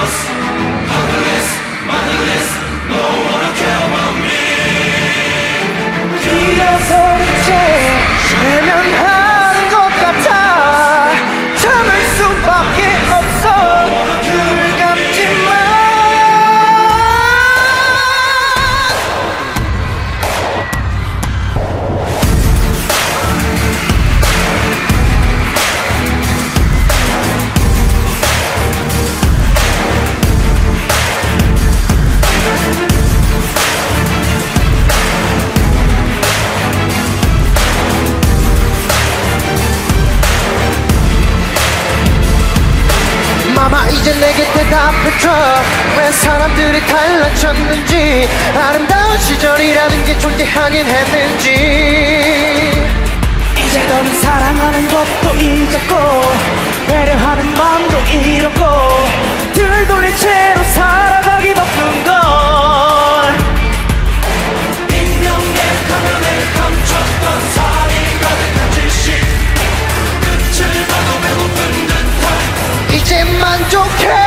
Deus. 이제 내게 대답해줘 왜 사람들이 달라졌는지 아름다운 시절이라는 게 존재하긴 했는지. 이제 너는 사랑하는 것도 잊었고 배려하는 마음도 잃었고 don't care!